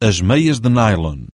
as meias de nylon.